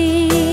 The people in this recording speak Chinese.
你。